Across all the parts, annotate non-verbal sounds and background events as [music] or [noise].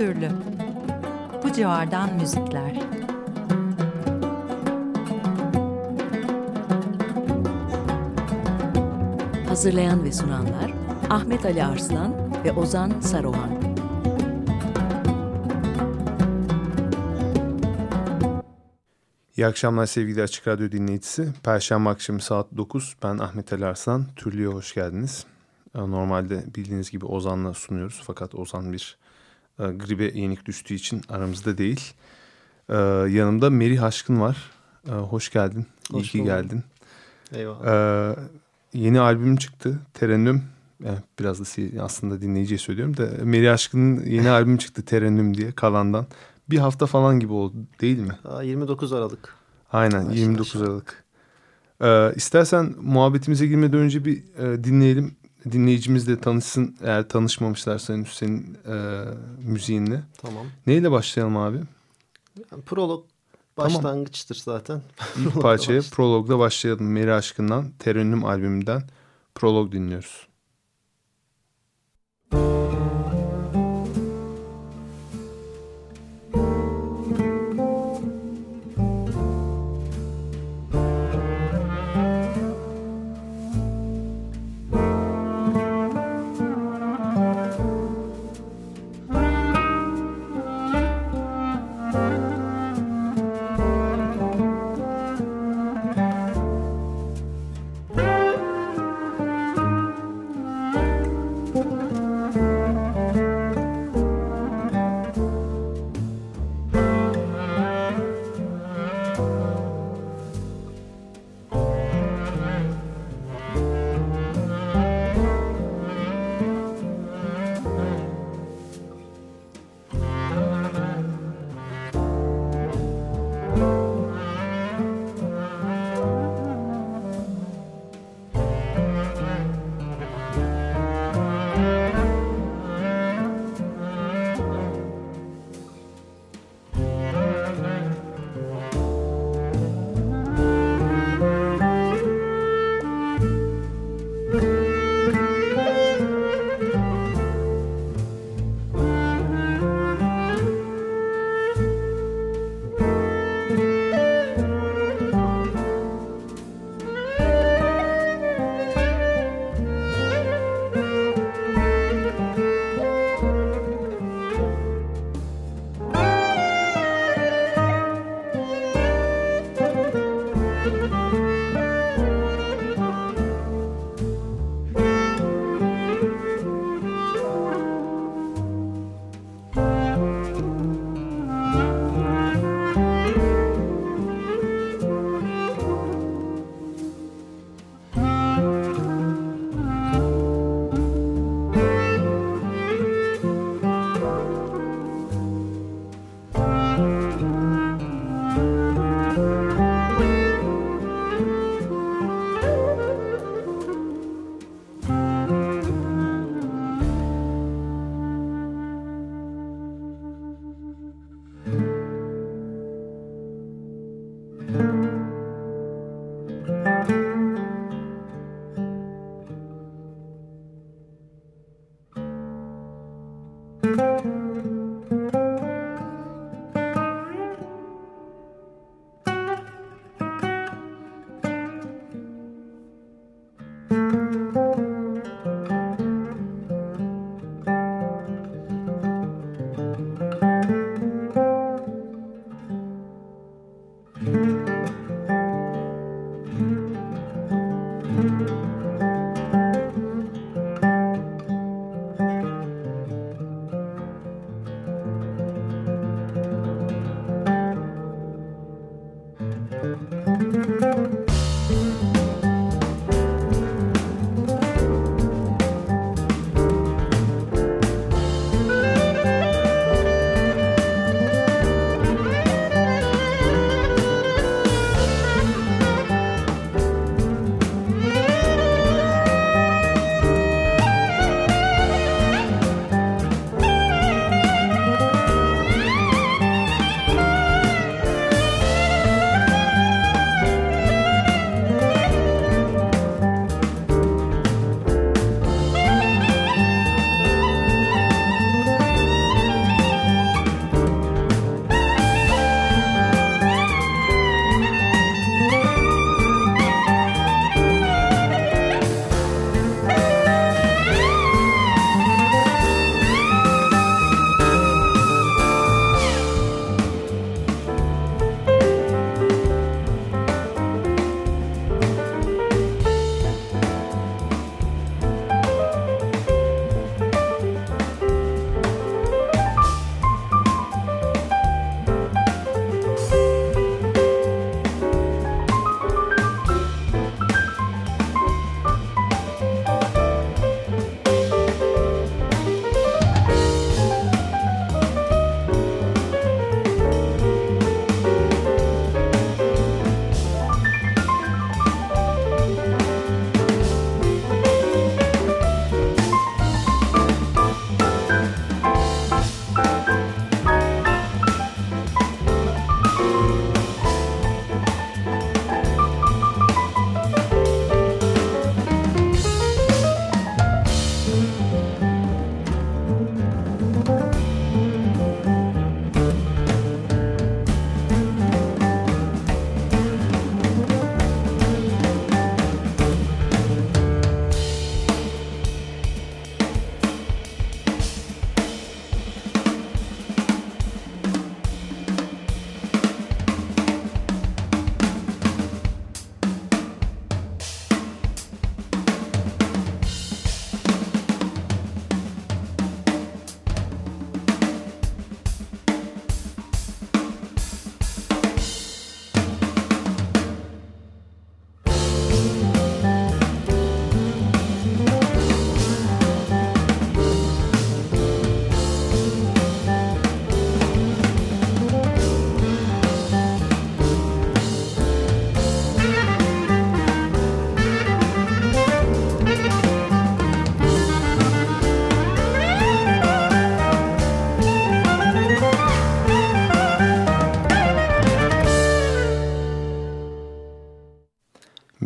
türlü. Bu civardan müzikler. Hazırlayan ve sunanlar Ahmet Ali Arslan ve Ozan Saruhan. İyi akşamlar sevgili Açık Radyo dinleyicisi. Perşembe akşamı saat 9. Ben Ahmet Ali Arslan. Türlü'ye hoş geldiniz. Ee, Normalde bildiğiniz gibi Ozan'la sunuyoruz. Fakat Ozan bir e, gribe yenik düştüğü için aramızda değil. Ee, yanımda Merih Aşkın var. Ee, hoş geldin. İyi Hoş ki bulduk. geldin. Eyvallah. Ee, yeni albüm çıktı. Terennüm. Yani biraz da aslında dinleyiciye söylüyorum da Merih Aşkın'ın yeni [laughs] albüm çıktı Terennüm diye Kalan'dan. Bir hafta falan gibi oldu değil mi? Aa, 29 Aralık. Aynen Aşağı 29 aşağı. Aralık. Ee, istersen muhabbetimize girmeden önce bir e, dinleyelim. Dinleyicimiz de tanışsın eğer tanışmamışlarsa henüz senin e, müziğinle. Tamam. Neyle başlayalım abi? Yani prolog Tamam. başlangıçtır zaten. İlk parçaya [laughs] Prolog'la başlayalım. Meri Aşkın'dan Terennüm albümünden Prolog dinliyoruz.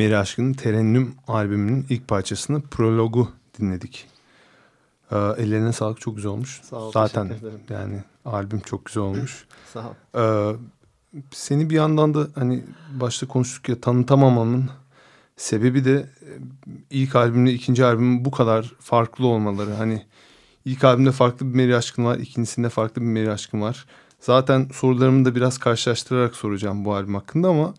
Meri Aşkın'ın Terennüm albümünün ilk parçasını Prologu dinledik. Ee, ellerine sağlık çok güzel olmuş. Sağ ol, Zaten yani albüm çok güzel olmuş. [clears throat] Sağ ol. Ee, seni bir yandan da hani başta konuştuk ya tanıtamamamın sebebi de e, ilk albümle ikinci albümün bu kadar farklı olmaları. Hani ilk albümde farklı bir Meri Aşkın var, ikincisinde farklı bir Meri Aşkın var. Zaten sorularımı da biraz karşılaştırarak soracağım bu albüm hakkında ama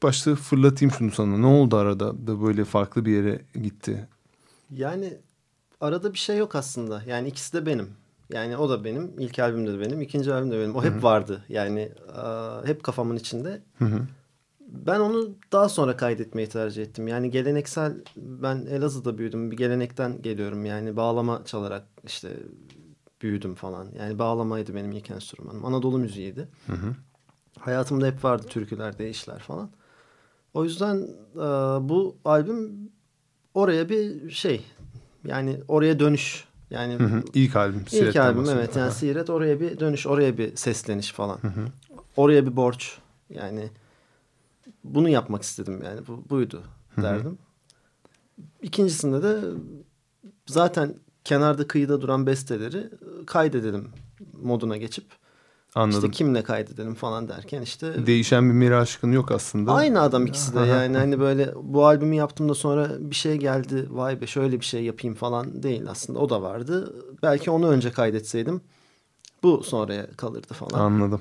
ilk başta fırlatayım şunu sana. Ne oldu arada da böyle farklı bir yere gitti? Yani arada bir şey yok aslında. Yani ikisi de benim. Yani o da benim. İlk albümde de benim. ikinci albümde de benim. O hep vardı. Yani aa, hep kafamın içinde. Hı hı. Ben onu daha sonra kaydetmeyi tercih ettim. Yani geleneksel ben Elazığ'da büyüdüm. Bir gelenekten geliyorum. Yani bağlama çalarak işte büyüdüm falan. Yani bağlamaydı benim ilk enstrümanım. Anadolu müziğiydi. Hı hı. Hayatımda hep vardı türküler, deyişler falan. O yüzden e, bu albüm oraya bir şey. Yani oraya dönüş. Yani Hı hı. İlk albüm. ilk Siiret'ten albüm evet. Yani Aha. Siiret oraya bir dönüş, oraya bir sesleniş falan. Hı hı. Oraya bir borç. Yani bunu yapmak istedim yani. Bu, buydu hı. derdim. İkincisinde de zaten kenarda kıyıda duran besteleri kaydedelim moduna geçip Anladım. işte kimle kaydedelim falan derken işte Değişen bir Meri Aşkın yok aslında. aynı adam ikisi de yani hani böyle bu albümü yaptım da sonra bir şey geldi vay be şöyle bir şey yapayım falan değil aslında o da vardı. Belki onu önce kaydetseydim bu sonraya kalırdı falan. Anladım.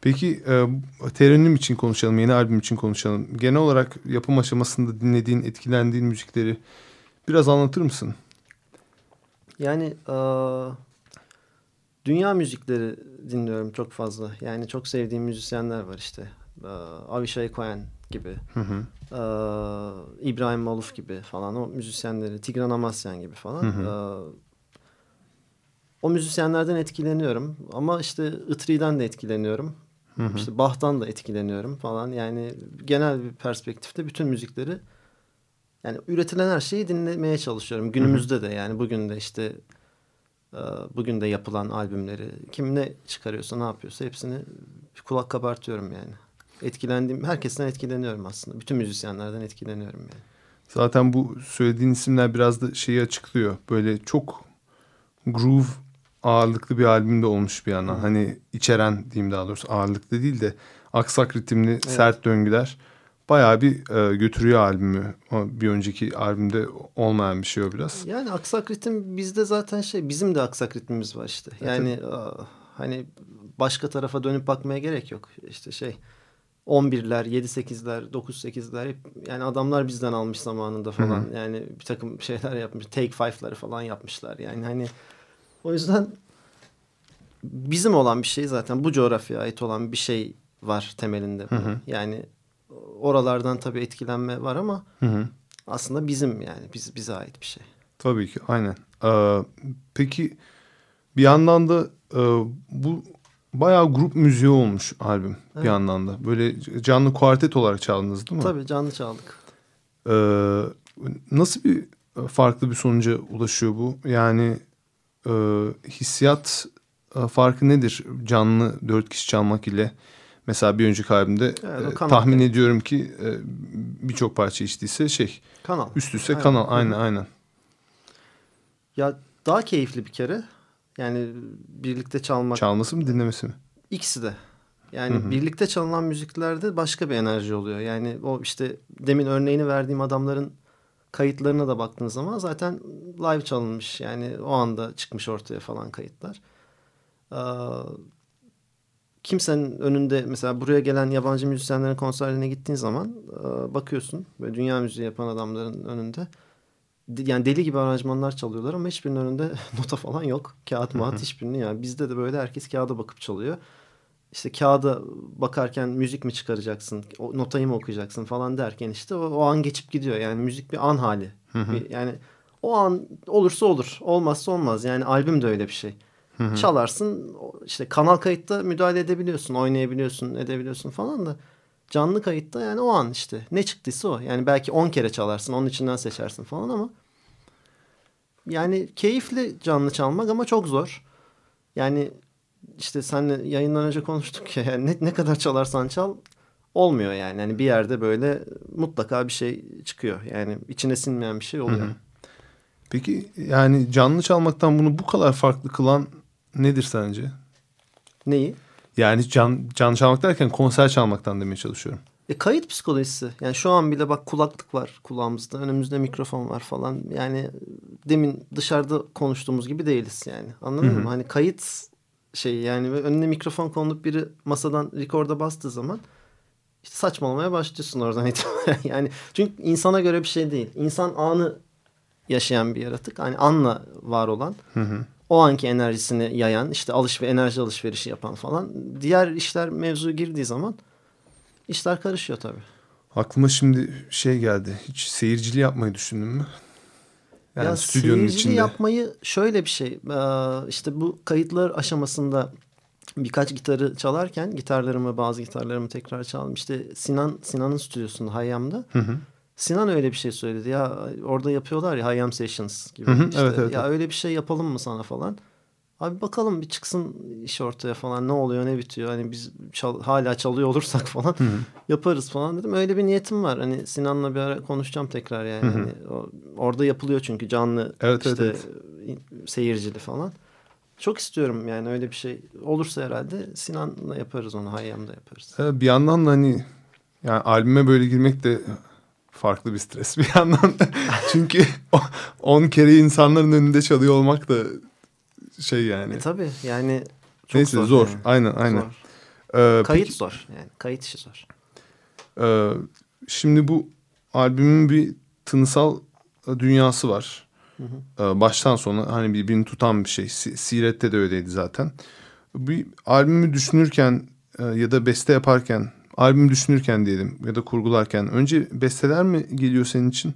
Peki e, için konuşalım, yeni albüm için konuşalım. Genel olarak yapım aşamasında dinlediğin, etkilendiğin müzikleri biraz anlatır mısın? Yani eee, dünya müzikleri dinliyorum çok fazla. Yani çok sevdiğim müzisyenler var işte. Eee, Avishai Cohen gibi, Hı hı. eee, İbrahim Maluf gibi falan o müzisyenleri, Tigran Amasyan gibi falan. Hı hı. Eee, o müzisyenlerden etkileniyorum ama işte Itri'den de etkileniyorum. Hı hı. İşte Bach'tan da etkileniyorum falan. Yani genel bir perspektifte bütün müzikleri yani üretilen her şeyi dinlemeye çalışıyorum. Günümüzde de yani bugün de işte bugün de yapılan albümleri kim ne çıkarıyorsa ne yapıyorsa hepsini kulak kabartıyorum yani. Etkilendiğim herkesten etkileniyorum aslında. Bütün müzisyenlerden etkileniyorum yani. Zaten bu söylediğin isimler biraz da şeyi açıklıyor. Böyle çok groove ağırlıklı bir albümde olmuş bir yandan. Hani içeren diyeyim daha doğrusu ağırlıklı değil de aksak ritimli sert döngüler bayağı bir e, götürüyor albümü. Bir önceki albümde olmayan bir şey o biraz. Yani aksak ritim bizde zaten şey bizim de aksak ritmimiz var işte. Yani aa, hani başka tarafa dönüp bakmaya gerek yok. İşte şey 11'ler, 7-8'ler, 9-8'ler hep yani adamlar bizden almış zamanında falan. Yani bir takım şeyler yapmış. Take five'ları falan yapmışlar. Yani hani o yüzden bizim olan bir şey zaten bu coğrafyaya ait olan bir şey var temelinde. Yani oralardan tabii etkilenme var ama Hı hı. aslında bizim yani biz bize ait bir şey. Tabii ki aynen. Ee, peki bir yandan da e, bu bayağı grup müziği olmuş albüm bir Evet. yandan da. Böyle canlı kuartet olarak çaldınız değil mi? Tabii canlı çaldık. Ee, nasıl bir farklı bir sonuca ulaşıyor bu? Yani e, hissiyat e, farkı nedir canlı dört kişi çalmak ile? Mesela bir önceki albümde Evet, e, tahmin yani. ediyorum ki e, birçok parça içtiyse şey Kanal. üst üste Aynen. kanal aynen aynen. Ya daha keyifli bir kere. Yani birlikte çalmak Çalması mı dinlemesi mi? ikisi de. Yani birlikte çalınan müziklerde başka bir enerji oluyor. Yani o işte demin örneğini verdiğim adamların kayıtlarına da baktığınız zaman zaten live çalınmış. Yani o anda çıkmış ortaya falan kayıtlar. Ee, kimsenin önünde mesela buraya gelen yabancı müzisyenlerin konserlerine gittiğin zaman e, bakıyorsun böyle dünya müziği yapan adamların önünde de- yani deli gibi aranjmanlar çalıyorlar ama hiçbirinin önünde [laughs] nota falan yok. Kağıt mağat hiçbirini yani bizde de böyle herkes kağıda bakıp çalıyor. İşte kağıda bakarken müzik mi çıkaracaksın, o notayı mı okuyacaksın falan derken işte o, o an geçip gidiyor. Yani müzik bir an hali. Bir- yani o an olursa olur, olmazsa olmaz. Yani albüm de öyle bir şey. Çalarsın o- işte kanal kayıtta müdahale edebiliyorsun, oynayabiliyorsun, edebiliyorsun falan da canlı kayıtta yani o an işte ne çıktıysa o. Yani belki 10 kere çalarsın, onun içinden seçersin falan ama yani keyifli canlı çalmak ama çok zor. Yani işte senle yayından önce konuştuk ya yani ne, ne kadar çalarsan çal olmuyor yani. Yani bir yerde böyle mutlaka bir şey çıkıyor. Yani içine sinmeyen bir şey oluyor. Hı hı. Peki yani canlı çalmaktan bunu bu kadar farklı kılan nedir sence? Neyi? Yani can, can çalmak derken konser çalmaktan demeye çalışıyorum. E, kayıt psikolojisi. Yani şu an bile bak kulaklık var kulağımızda. Önümüzde mikrofon var falan. Yani demin dışarıda konuştuğumuz gibi değiliz yani. Anladın Hı hı. mı? Hani kayıt şey yani önüne mikrofon konulup biri masadan rekorda bastığı zaman işte saçmalamaya başlıyorsun oradan [laughs] itibaren. yani çünkü insana göre bir şey değil. İnsan anı yaşayan bir yaratık. Hani anla var olan. Hı hı. O anki enerjisini yayan, işte alış ve enerji alışverişi yapan falan. Diğer işler mevzu girdiği zaman işler karışıyor tabii. Aklıma şimdi şey geldi. Hiç seyircili yapmayı düşündün mü? Yani ya stüdyonun içinde. yapmayı şöyle bir şey. İşte bu kayıtlar aşamasında birkaç gitarı çalarken gitarlarımı bazı gitarlarımı tekrar çaldım. İşte Sinan Sinan'ın stüdyosunda Hayyam'da. Hı hı. Sinan öyle bir şey söyledi. Ya orada yapıyorlar ya Hayyam Sessions gibi. Hı hı, İşte, evet, evet, ya evet. öyle bir şey yapalım mı sana falan. Abi bakalım bir çıksın iş ortaya falan ne oluyor ne bitiyor. Hani biz çal- hala çalıyor olursak [laughs] falan Hı hı. yaparız falan dedim. Öyle bir niyetim var. Hani Sinan'la bir ara konuşacağım tekrar yani. Hı hı. Hani orada yapılıyor çünkü canlı Evet, işte evet, seyircili falan. Çok istiyorum yani öyle bir şey olursa herhalde Sinan'la yaparız onu. Hayyam'da yaparız. Evet, bir yandan da hani yani albüme böyle girmek de farklı bir stres bir yandan. [laughs] Çünkü 10 kere insanların önünde çalıyor olmak da şey yani. E, tabii yani çok Neyse zor. zor. yani. Aynen aynen. Zor. Ee, Kayıt peki, zor yani. Kayıt işi zor. e, şimdi bu albümün bir tınısal dünyası var. Hı hı. Ee, baştan sona hani birbirini tutan bir şey. Si- Siret'te de öyleydi zaten. Bir albümü düşünürken e, ya da beste yaparken, albümü düşünürken diyelim ya da kurgularken önce besteler mi geliyor senin için?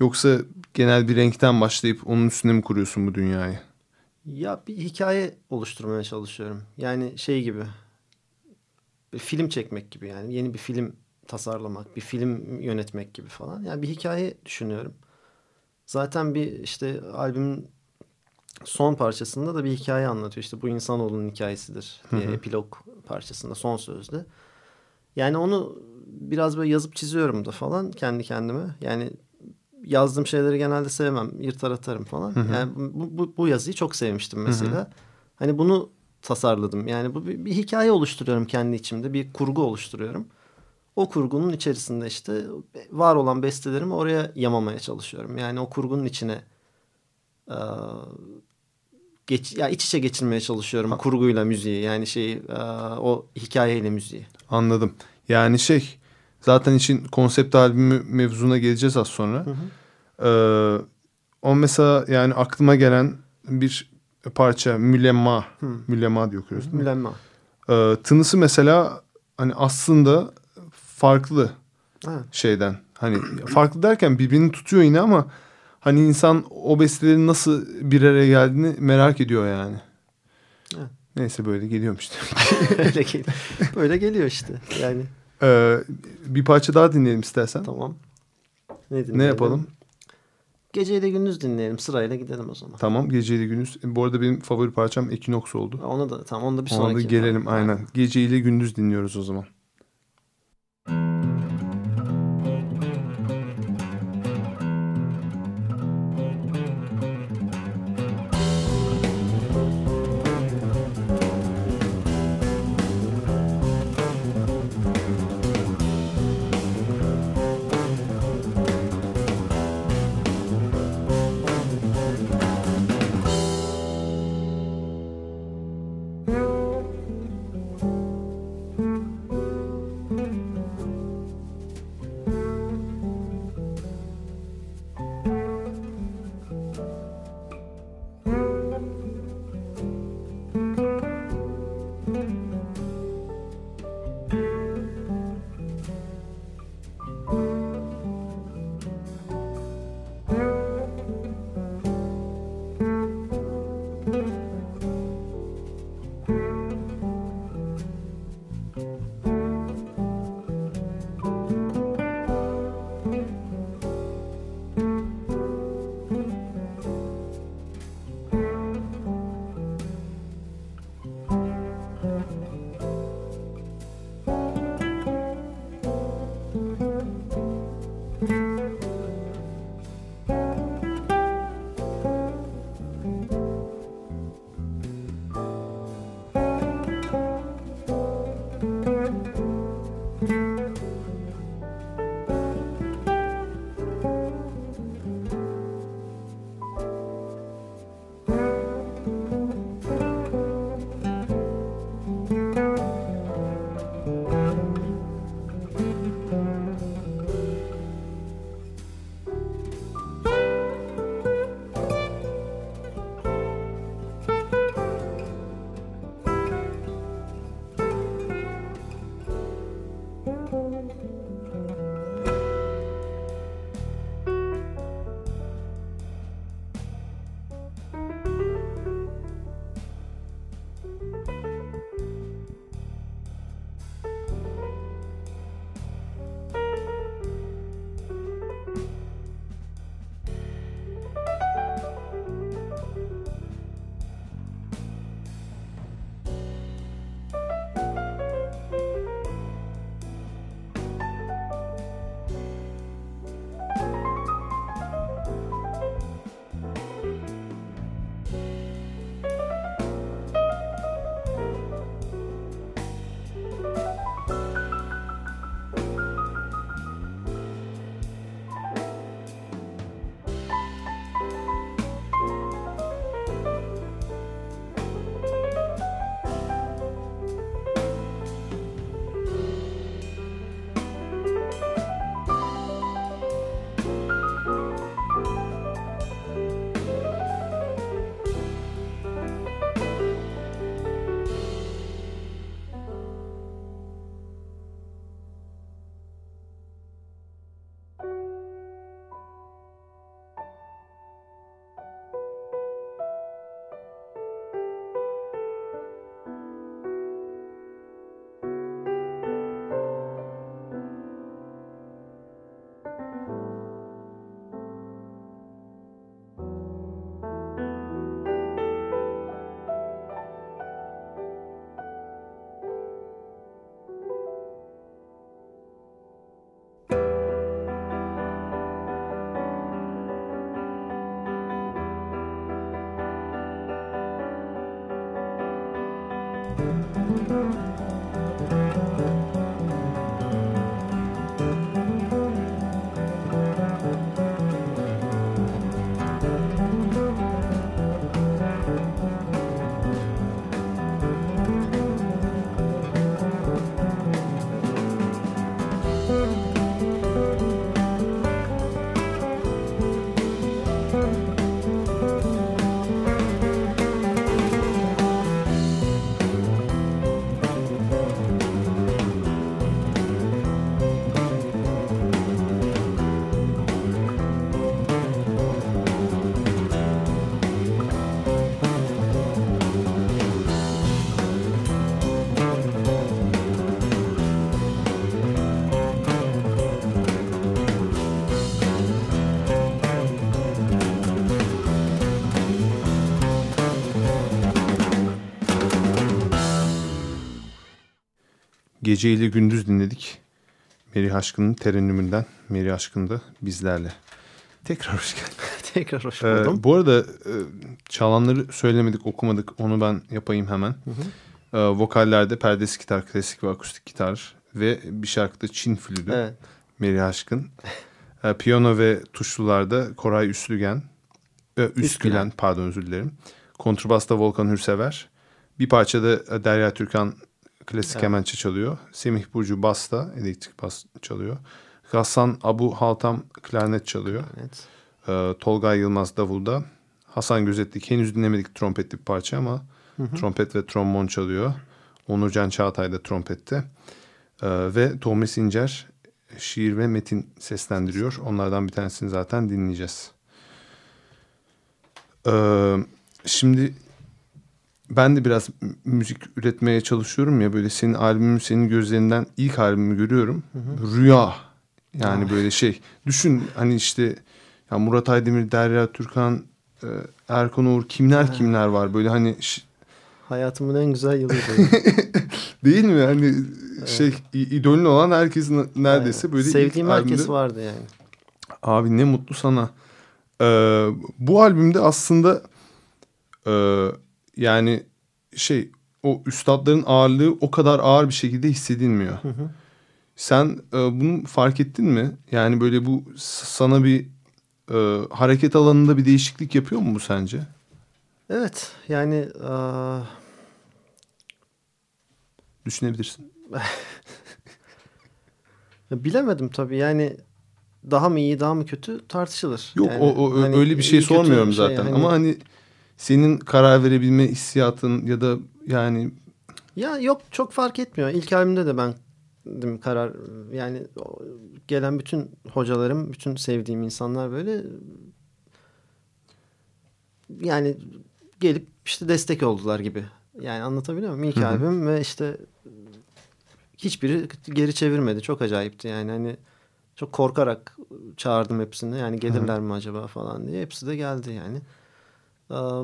Yoksa genel bir renkten başlayıp onun üstüne mi kuruyorsun bu dünyayı? Ya bir hikaye oluşturmaya çalışıyorum. Yani şey gibi. Bir film çekmek gibi yani. Yeni bir film tasarlamak, bir film yönetmek gibi falan. Yani bir hikaye düşünüyorum. Zaten bir işte albümün son parçasında da bir hikaye anlatıyor. İşte bu insanoğlunun hikayesidir diye Hı hı. epilog parçasında son sözde. Yani onu biraz böyle yazıp çiziyorum da falan kendi kendime. Yani yazdığım şeyleri genelde sevmem. Yırtar atarım falan. Hı hı. Yani bu, bu, bu yazıyı çok sevmiştim hı. mesela. Hani bunu tasarladım. Yani bu bir, bir hikaye oluşturuyorum kendi içimde. Bir kurgu oluşturuyorum. O kurgunun içerisinde işte var olan bestelerimi oraya yamamaya çalışıyorum. Yani o kurgunun içine e, geç, ya iç içe geçirmeye çalışıyorum kurguyla müziği. Yani şey e, o hikayeyle müziği. Anladım. Yani şey zaten için konsept albümü mevzuna geleceğiz az sonra. Hı hı. Ee, o mesela yani aklıma gelen bir parça Mülemma. Hı. Mülemma diye okuyoruz? Mülemma. Ee, tınısı mesela hani aslında farklı Ha. şeyden. Hani farklı derken birbirini tutuyor yine ama hani insan o bestelerin nasıl bir araya geldiğini merak ediyor yani. Evet. Neyse böyle geliyorum işte. [laughs] Öyle geliyor. Böyle geliyor işte. Yani Ee, bir parça daha dinleyelim istersen. tamam. Ne, dinleyelim? Ne yapalım? Geceyle gündüz dinleyelim. Sırayla gidelim o zaman. Tamam geceyle gündüz. Bu arada benim favori parçam Equinox oldu. Ona da tamam. Onu da bir Ona sonraki. da gelelim Tamam. aynen. Gece ile gündüz dinliyoruz o zaman. Gece ile Gündüz dinledik. Meri Aşkın'ın terennümünden. Meri Aşkın da bizlerle. Tekrar hoş geldin. [laughs] Tekrar hoş Ee, buldum. bu arada e, çalanları söylemedik, okumadık. Onu ben yapayım hemen. Ee, vokallerde perdesi gitar, klasik ve akustik gitar ve bir şarkıda Çin flütü. evet. Meri Aşkın. Ee, piyano ve tuşlularda Koray Üslügen. Ee, Üskülen, Üskülen. pardon özür dilerim. Kontrbasta Volkan Hürsever. Bir parçada Derya Türkan klasik Evet. kemençe çalıyor. Semih Burcu basta, elektrik bas çalıyor. Gassan Abu Haltam klarnet çalıyor. evet. Ee, Tolgay Yılmaz davulda. Hasan Gözetlik henüz dinlemedik trompetli bir parça ama trompet ve trombon çalıyor. Onurcan Çağatay da trompette. Ee, ve Tomi Sincer şiir ve metin seslendiriyor. Onlardan bir tanesini zaten dinleyeceğiz. Ee, şimdi ben de biraz müzik üretmeye çalışıyorum ya böyle senin albümün senin gözlerinden ilk albümü görüyorum. Rüya yani böyle şey. Düşün hani işte ya Murat Aydemir, Derya Türkan, e, Erkan Uğur kimler kimler var böyle hani Hayatımın en güzel yılıydı. [laughs] değil mi? Hani şey i- idolün olan herkesin neredeyse Aynen. böyle Sevdiğim herkes albümde- vardı yani. Abi ne mutlu sana. Ee, bu albümde aslında e, yani şey o üstadların ağırlığı o kadar ağır bir şekilde hissedilmiyor. Sen e, bunu fark ettin mi? Yani böyle bu sana bir e, hareket alanında bir değişiklik yapıyor mu bu sence? Evet yani aa, Düşünebilirsin. [laughs] bilemedim tabii yani daha mı iyi daha mı kötü tartışılır. Yok Yani o, o hani öyle bir şey sormuyorum şey zaten. hani- Ama hani senin karar verebilme hissiyatın ya da yani Ya yok çok fark etmiyor. İlk albümde de ben dedim karar yani gelen bütün hocalarım, bütün sevdiğim insanlar böyle yani gelip işte destek oldular gibi. Yani anlatabiliyor muyum? İlk Hı hı. albüm ve işte hiçbiri geri çevirmedi. Çok acayipti yani hani çok korkarak çağırdım hepsini. Yani gelirler mi acaba falan diye. Hepsi de geldi yani.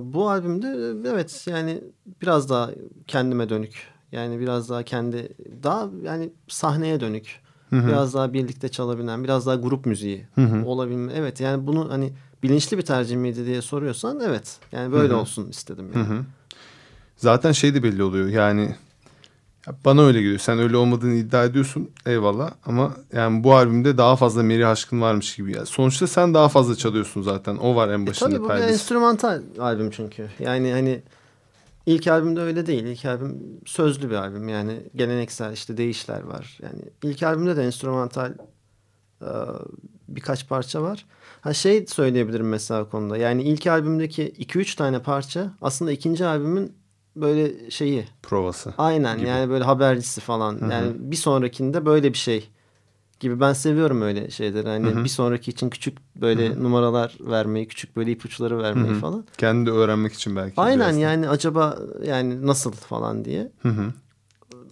Bu albümde evet yani biraz daha kendime dönük. Yani biraz daha kendi daha yani sahneye dönük. Hı hı. Biraz daha birlikte çalabilen, biraz daha grup müziği Hı hı. olabilme. Evet yani bunu hani bilinçli bir tercih miydi diye soruyorsan evet. Yani böyle Hı hı. olsun istedim. Hı Yani. hı. Zaten şey de belli oluyor yani ya bana öyle geliyor. Sen öyle olmadığını iddia ediyorsun eyvallah ama yani bu albümde daha fazla Meri Aşkın varmış gibi. Yani sonuçta sen daha fazla çalıyorsun zaten. O var en E başında tabii bu bir perdesi. enstrümantal albüm çünkü. Yani hani ilk albümde öyle değil. İlk albüm sözlü bir albüm. Yani geleneksel işte değişler var. Yani ilk albümde de enstrümantal e, birkaç parça var. Ha şey söyleyebilirim mesela konuda. Yani ilk albümdeki 2-3 tane parça aslında ikinci albümün böyle şeyi. Provası. Aynen Gibi. yani böyle habercisi falan. hı. Yani bir sonrakinde böyle bir şey gibi. Ben seviyorum öyle şeyleri. Hani Hı hı. bir sonraki için küçük böyle numaralar vermeyi, küçük böyle ipuçları vermeyi Hı hı. falan. Kendi öğrenmek için belki. Aynen yani acaba yani nasıl falan diye. Hı hı.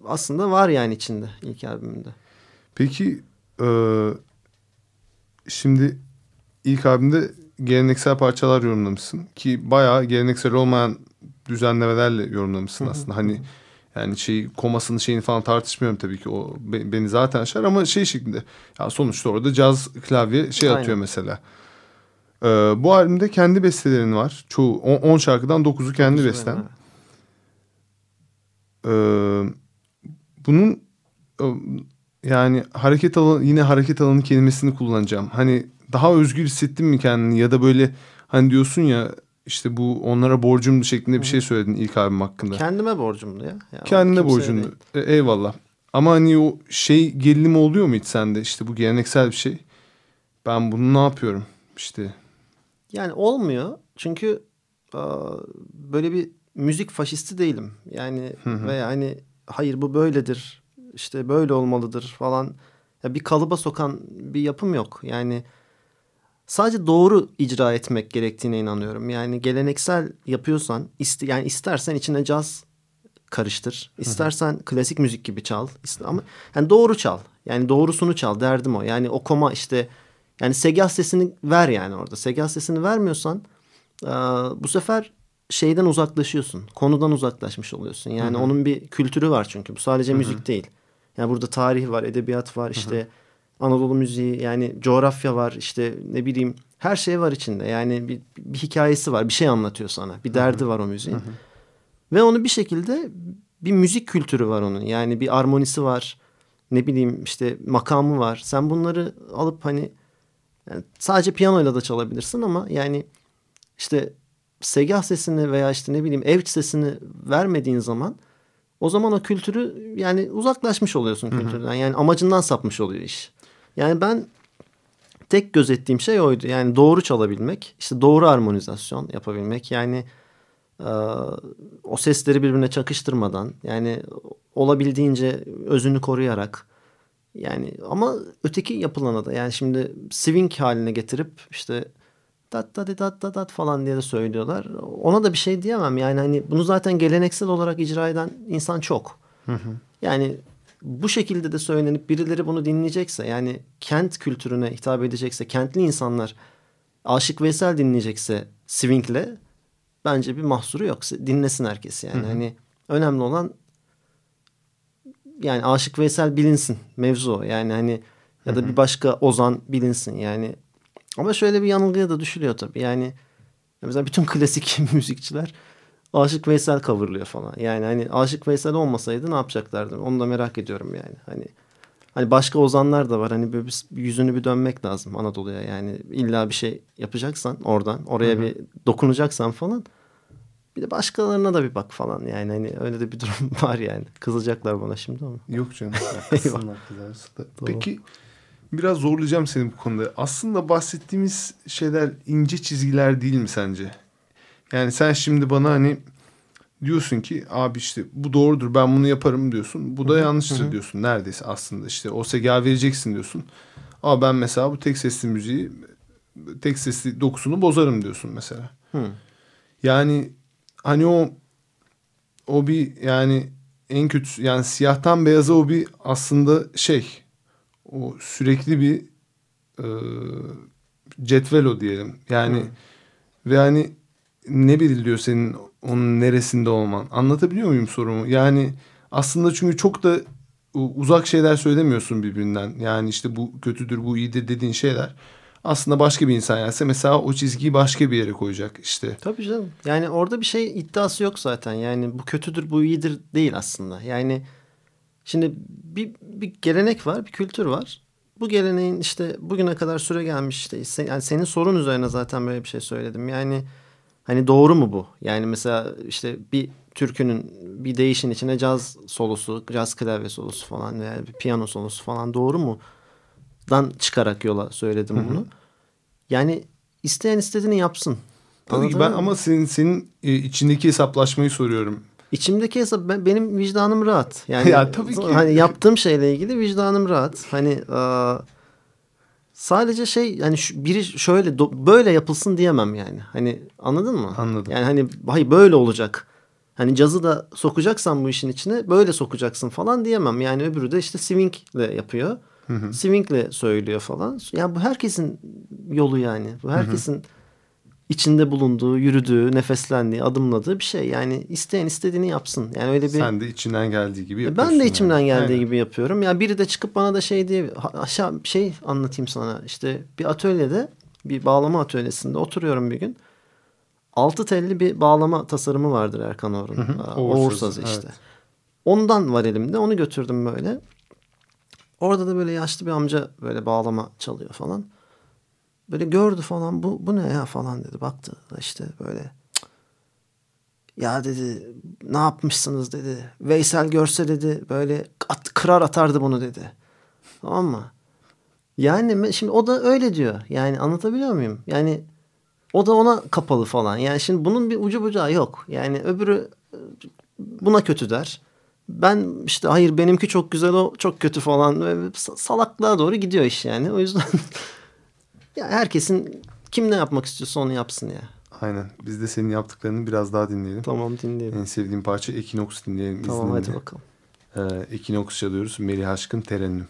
Aslında var yani içinde ilk albümünde. Peki e, şimdi ilk albümde geleneksel parçalar yorumlamışsın ki bayağı geleneksel olmayan düzenlemelerle yorumlamışsın aslında. Hani yani şey komasını şeyini falan tartışmıyorum tabii ki o be- beni zaten aşar ama şey şeklinde ya sonuçta orada caz klavye şey Aynen. atıyor mesela. E, bu albümde kendi bestelerin var. Çoğu 10 şarkıdan 9'u kendi besten. benim, e, bunun e, yani hareket alanı yine hareket alanı kelimesini kullanacağım. Hani daha özgür hissettin mi kendini ya da böyle hani diyorsun ya işte bu onlara borcumdu şeklinde bir şey söyledin ilk abim hakkında. Kendime borcumdu ya. ya Kendine borcumdu. E, eyvallah. Ama hani o şey gerilimi oluyor mu hiç sende? İşte bu geleneksel bir şey. Ben bunu ne yapıyorum? İşte. Yani olmuyor. Çünkü böyle bir müzik faşisti değilim. Yani hı hı. veya hani hayır bu böyledir. işte böyle olmalıdır falan. Ya bir kalıba sokan bir yapım yok. Yani sadece doğru icra etmek gerektiğine inanıyorum. Yani geleneksel yapıyorsan iste, yani istersen içine caz karıştır. İstersen Hı-hı. klasik müzik gibi çal. Ama yani doğru çal. Yani doğrusunu çal derdim o. Yani o koma işte yani segah sesini ver yani orada. Segah sesini vermiyorsan bu sefer şeyden uzaklaşıyorsun. Konudan uzaklaşmış oluyorsun. Yani Hı-hı. onun bir kültürü var çünkü. Bu sadece Hı-hı. müzik değil. Yani burada tarih var, edebiyat var, işte Hı-hı. Anadolu müziği, yani coğrafya var, işte ne bileyim her şey var içinde. Yani bir, bir hikayesi var, bir şey anlatıyor sana. Bir derdi Hı-hı. var o müziğin. Hı-hı. Ve onu bir şekilde bir müzik kültürü var onun. Yani bir armonisi var. Ne bileyim işte makamı var. Sen bunları alıp hani yani sadece piyanoyla da çalabilirsin ama yani işte segah sesini veya işte ne bileyim evç sesini vermediğin zaman o zaman o kültürü yani uzaklaşmış oluyorsun kültürden. Yani amacından sapmış oluyor iş. Yani ben tek gözettiğim şey oydu. Yani doğru çalabilmek, işte doğru armonizasyon yapabilmek. Yani e, o sesleri birbirine çakıştırmadan yani olabildiğince özünü koruyarak yani ama öteki yapılana da yani şimdi swing haline getirip işte dat dat dat dat dat falan diye de söylüyorlar. Ona da bir şey diyemem. Yani hani bunu zaten geleneksel olarak icra eden insan çok. Hı hı. Yani bu şekilde de söylenip birileri bunu dinleyecekse yani kent kültürüne hitap edecekse kentli insanlar Aşık Veysel dinleyecekse swingle bence bir mahsuru yok. Dinlesin herkes yani. Hı hı. Hani önemli olan yani Aşık Veysel bilinsin mevzu o. Yani hani ya da bir başka Ozan bilinsin yani ama şöyle bir yanılgıya da düşülüyor tabii. Yani mesela bütün [laughs] klasik müzikçiler Aşık Veysel coverlıyor falan. Yani hani Aşık Veysel olmasaydı ne yapacaklardı? Onu da merak ediyorum yani. Hani hani başka ozanlar da var. Hani böyle bir, yüzünü bir dönmek lazım Anadolu'ya. Yani illa bir şey yapacaksan oradan oraya Hı-hı. bir dokunacaksan falan bir de başkalarına da bir bak falan yani hani öyle de bir [laughs] durum var yani. Kızacaklar bana şimdi ama. Yok canım. [laughs] Peki biraz zorlayacağım seni bu konuda. Aslında bahsettiğimiz şeyler ince çizgiler değil mi sence? Yani sen şimdi bana hani diyorsun ki abi işte bu doğrudur ben bunu yaparım diyorsun. Bu da yanlıştır diyorsun neredeyse aslında işte o sega vereceksin diyorsun. Ama ben mesela bu tek sesli müziği tek sesli dokusunu bozarım diyorsun mesela. Hı. Yani hani o o bir yani en kötü yani siyahtan beyaza o bir aslında şey o sürekli bir e, cetvel o diyelim. Yani hmm. ve hani ne belirliyor senin onun neresinde olman? Anlatabiliyor muyum sorumu? Yani aslında çünkü çok da uzak şeyler söylemiyorsun birbirinden. Yani işte bu kötüdür, bu iyidir dediğin şeyler. Aslında başka bir insan gelse mesela o çizgiyi başka bir yere koyacak işte. Tabii canım. Yani orada bir şey iddiası yok zaten. Yani bu kötüdür, bu iyidir değil aslında. Yani Şimdi bir, bir gelenek var, bir kültür var. Bu geleneğin işte bugüne kadar süre gelmiş işte yani senin sorun üzerine zaten böyle bir şey söyledim. Yani hani doğru mu bu? Yani mesela işte bir türkünün bir değişin içine caz solosu, caz klavye solosu falan veya bir piyano solosu falan doğru mu? Dan çıkarak yola söyledim bunu. Yani isteyen istediğini yapsın. Tabii ki ben ama senin senin e, içindeki hesaplaşmayı soruyorum. İçimdeki hesap ben, benim vicdanım rahat. Yani [laughs] ya, tabii ki. hani yaptığım şeyle ilgili vicdanım rahat. Hani e, sadece şey hani şu, biri şöyle do, böyle yapılsın diyemem yani. Hani anladın mı? Anladım. Yani hani hayır böyle olacak. Hani cazı da sokacaksan bu işin içine böyle sokacaksın falan diyemem. Yani öbürü de işte swingle yapıyor. Hı hı. Swingle söylüyor falan. Yani bu herkesin yolu yani. Bu herkesin hı hı içinde bulunduğu, yürüdüğü, nefeslendiği, adımladığı bir şey. Yani isteyen istediğini yapsın. Yani öyle bir Sen de içinden geldiği gibi yapıyorsun. Ben de içimden yani. geldiği Aynen. gibi yapıyorum. Ya yani biri de çıkıp bana da şey diye aşağı şey anlatayım sana. İşte bir atölyede, bir bağlama atölyesinde oturuyorum bir gün. Altı telli bir bağlama tasarımı vardır Erkan Orhun. Oğursaz işte. Evet. Ondan var elimde. Onu götürdüm böyle. Orada da böyle yaşlı bir amca böyle bağlama çalıyor falan. Böyle gördü falan bu, bu ne ya falan dedi. Baktı işte böyle ya dedi ne yapmışsınız dedi. Veysel görse dedi böyle at, kırar atardı bunu dedi. Tamam mı? Yani şimdi o da öyle diyor. Yani anlatabiliyor muyum? Yani o da ona kapalı falan. Yani şimdi bunun bir ucu bucağı yok. Yani öbürü buna kötü der. Ben işte hayır benimki çok güzel o çok kötü falan. Salaklığa doğru gidiyor iş yani. O yüzden [laughs] ya herkesin kim ne yapmak istiyorsa onu yapsın ya. Aynen. Biz de senin yaptıklarını biraz daha dinleyelim. Tamam dinleyelim. En sevdiğim parça Ekinoks dinleyelim. Tamam hadi bakalım. Ee, Ekinoks çalıyoruz. Melih Aşkın Terennüm.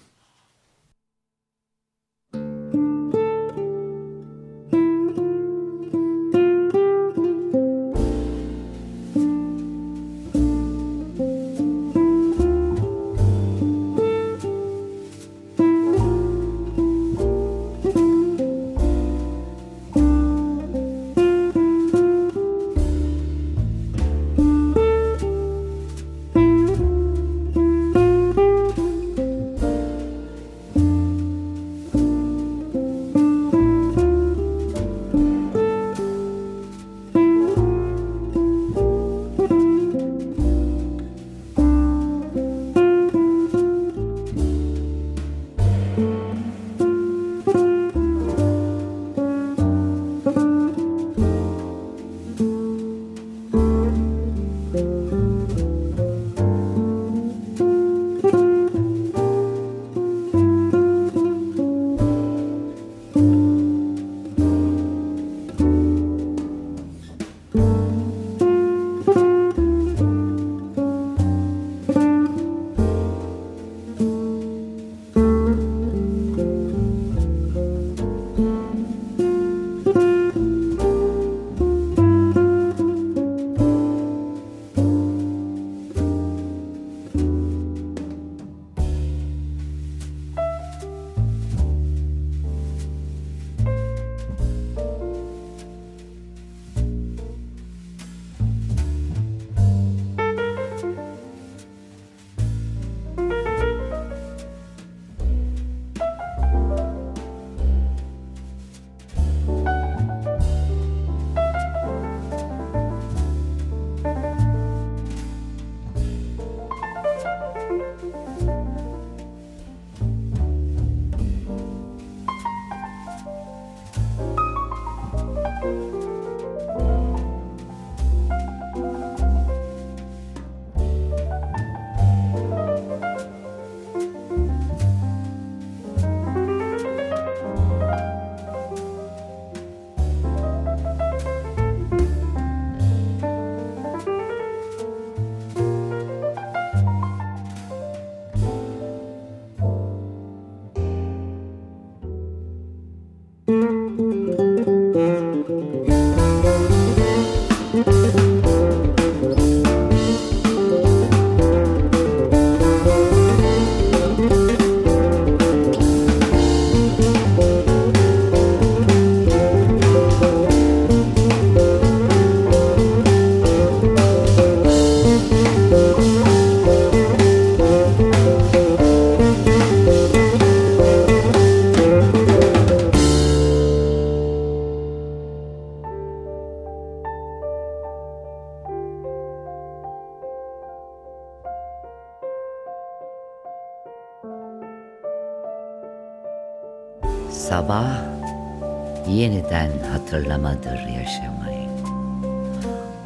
Hatırlamadır yaşamayı.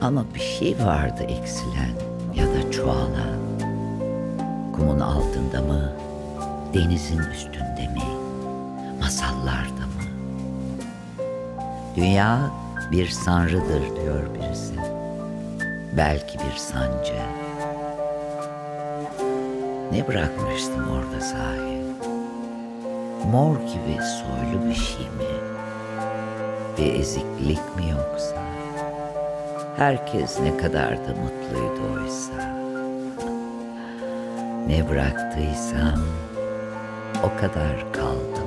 Ama bir şey vardı eksilen ya da çoğalan. Kumun altında mı, denizin üstünde mi, masallarda mı? Dünya bir sanrıdır diyor birisi. Belki bir sancı. Ne bırakmıştım orada sahi? mor gibi soylu bir şey mi? Bir eziklik mi yoksa? Herkes ne kadar da mutluydu oysa. Ne bıraktıysam o kadar kaldı.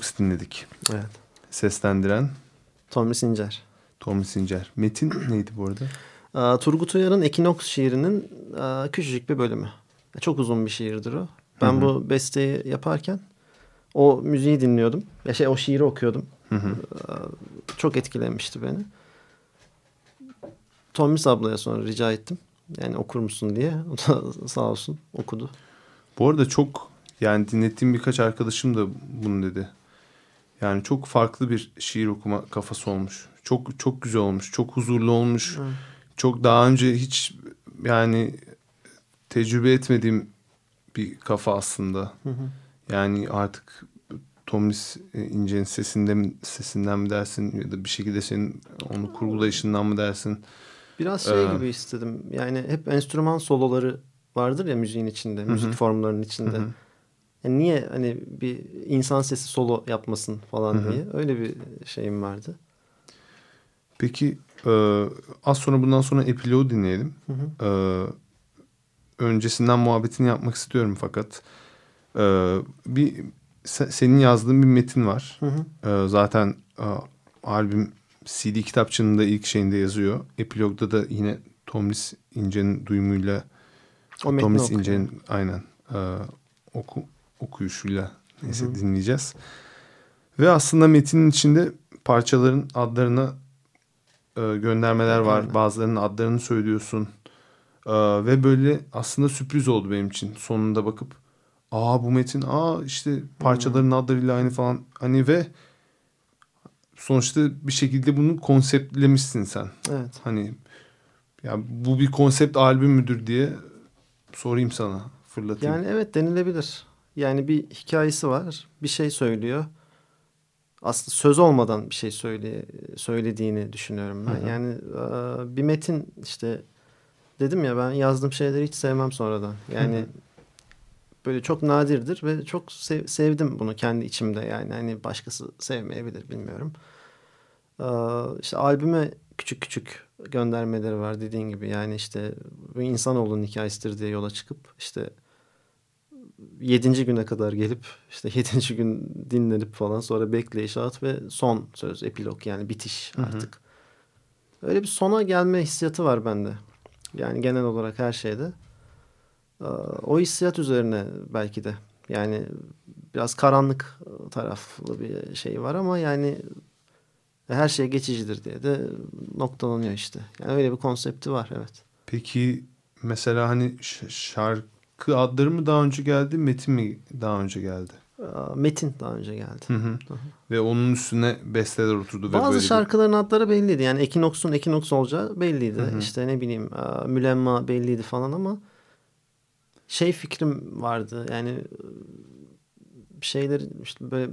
Equinox dinledik. Evet. Seslendiren Tommy Sincer. Tommy Sincer. Metin [clears throat] neydi bu arada? Aa, Turgut Uyar'ın Equinox şiirinin aa, küçücük bir bölümü. Çok uzun bir şiirdir o. Ben Hı hı. bu besteyi yaparken o müziği dinliyordum. Ya şey o şiiri okuyordum. Hı hı. Aa, Çok etkilemişti beni. Tommis ablaya sonra rica ettim. Yani okur musun diye. O da [laughs] sağ olsun okudu. Bu arada çok yani dinlettiğim birkaç arkadaşım da bunu dedi. Yani çok farklı bir şiir okuma kafası olmuş. Çok çok güzel olmuş. Çok huzurlu olmuş. Evet. Çok daha önce hiç yani tecrübe etmediğim bir kafa aslında. Hı hı. Yani artık Tomis e, İnce'nin sesinden mi, sesinden mi dersin ya da bir şekilde senin onu kurgulayışından mı dersin? Biraz şey Ee, gibi istedim. Yani hep enstrüman soloları vardır ya müziğin içinde, müzik hı. formlarının içinde. Hı hı. Yani niye hani bir insan sesi solo yapmasın falan Hı hı. diye öyle bir şeyim vardı. Peki e, az sonra bundan sonra epilogu dinleyelim. Hı hı. Ee, öncesinden muhabbetini yapmak istiyorum fakat e, bir se- senin yazdığın bir metin var. Hı hı. Ee, zaten e, albüm CD kitapçının da ilk şeyinde yazıyor. Epilogda da yine Tomris İnce'nin duyumuyla O okuyor. İnce'nin aynen e, oku, okuyuşuyla neyse Hı hı. dinleyeceğiz. Ve aslında metinin içinde parçaların adlarına e, göndermeler var. Aynen. Bazılarının adlarını söylüyorsun. E, ve böyle aslında sürpriz oldu benim için. Sonunda bakıp aa bu metin aa işte parçaların adlarıyla aynı falan. Hani ve sonuçta bir şekilde bunu konseptlemişsin sen. Evet. Hani ya bu bir konsept albüm müdür diye sorayım sana fırlatayım. Yani evet denilebilir. Yani bir hikayesi var. Bir şey söylüyor. Aslında söz olmadan bir şey söyle, söylediğini düşünüyorum ben. Hı hı. Yani e, bir metin işte dedim ya ben yazdığım şeyleri hiç sevmem sonradan. Yani Hı hı. böyle çok nadirdir ve çok sev- sevdim bunu kendi içimde yani. Hani başkası sevmeyebilir bilmiyorum. E, işte albüme küçük küçük göndermeleri var dediğin gibi. Yani işte bu insanoğlunun hikayesidir diye yola çıkıp işte yedinci güne kadar gelip işte [laughs] yedinci gün dinlenip falan sonra bekleyiş at ve son söz epilog yani bitiş Hı hı. artık. Öyle bir sona gelme hissiyatı var bende. Yani genel olarak her şeyde. Ee, O hissiyat üzerine belki de yani biraz karanlık taraflı bir şey var ama yani her şey geçicidir diye de noktalanıyor işte. Yani öyle bir konsepti var evet. Peki mesela hani şarkı adları mı daha önce geldi, metin mi daha önce geldi? Metin daha önce geldi. Hı hı. Ve onun üstüne besteler oturdu ve Bazı bir- şarkıların adları belliydi. Yani Equinox'un Equinox olacağı belliydi. Hı hı. İşte ne bileyim Mülemma belliydi falan ama şey fikrim vardı. Yani e, şeyleri işte böyle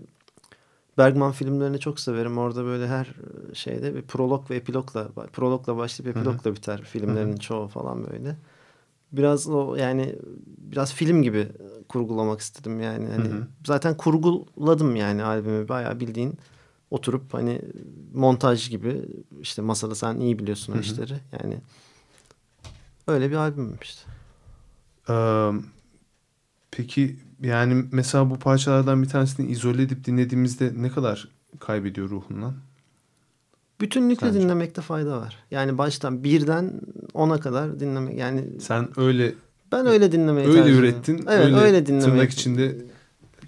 Bergman filmlerini çok severim. Orada böyle her şeyde bir prolog ve epilogla prologla başlayıp Hı hı. epilogla biter filmlerin Hı hı. çoğu falan böyle. Biraz o yani biraz film gibi kurgulamak istedim yani. Hani Hı hı. zaten kurguladım yani albümü bayağı bildiğin oturup hani montaj gibi işte masada sen iyi biliyorsun o Hı hı. işleri. Yani öyle bir albüm işte. Ee, peki yani mesela bu parçalardan bir tanesini izole edip dinlediğimizde ne kadar kaybediyor ruhundan? Bütünlükle Sence? dinlemekte fayda var. Yani baştan birden ona kadar dinlemek. Yani Sen öyle ben öyle dinlemeyi öyle ediyorum. ürettin, Evet öyle, öyle, dinlemeyi. tırnak içinde